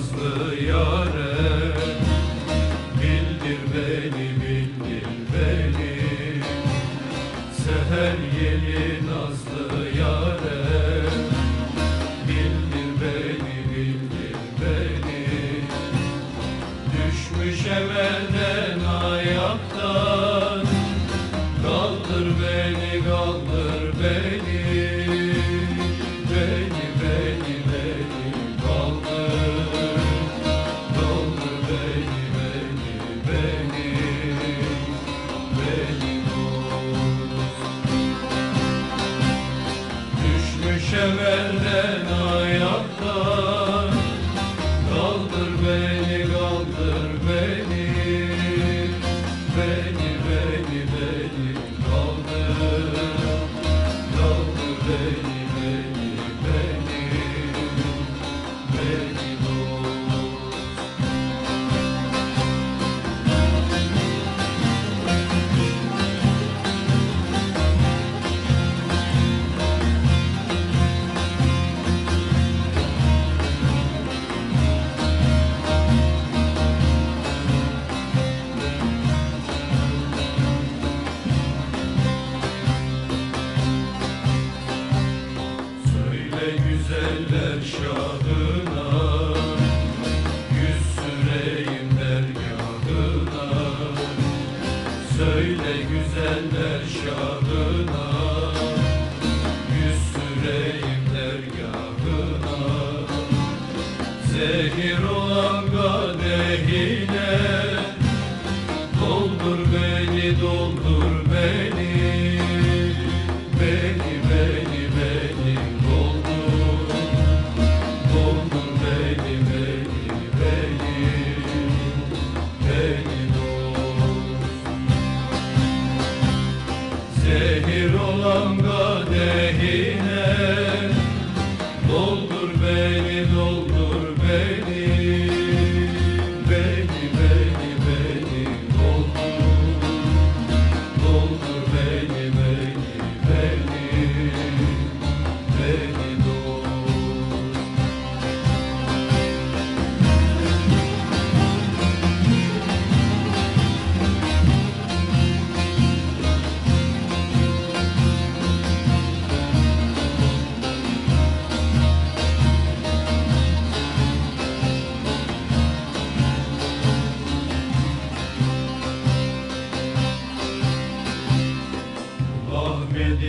nazlı yare Bildir beni bildir beni. Seher yeli nazlı yare Bildir beni bildir beni. Düşmüş emelden ayaktan Kaldır beni kaldır Beni Düşmüş emelden ayaktan Kaldır beni, kaldır beni Beni, beni, beni kaldır güzeller şahına Yüz süreyim dergahına Söyle güzeller şahına Yüz süreyim dergahına Zehir olan kadehine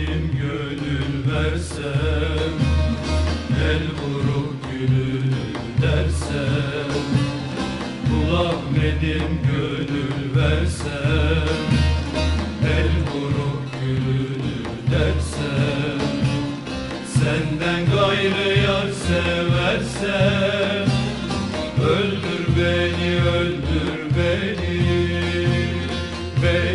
Ahmet'im gönül versem El vurup gülül dersem Kul Ahmet'im gönül versem El vurup gülül dersem. Senden gayrı yar seversem Öldür beni, öldür Beni, beni,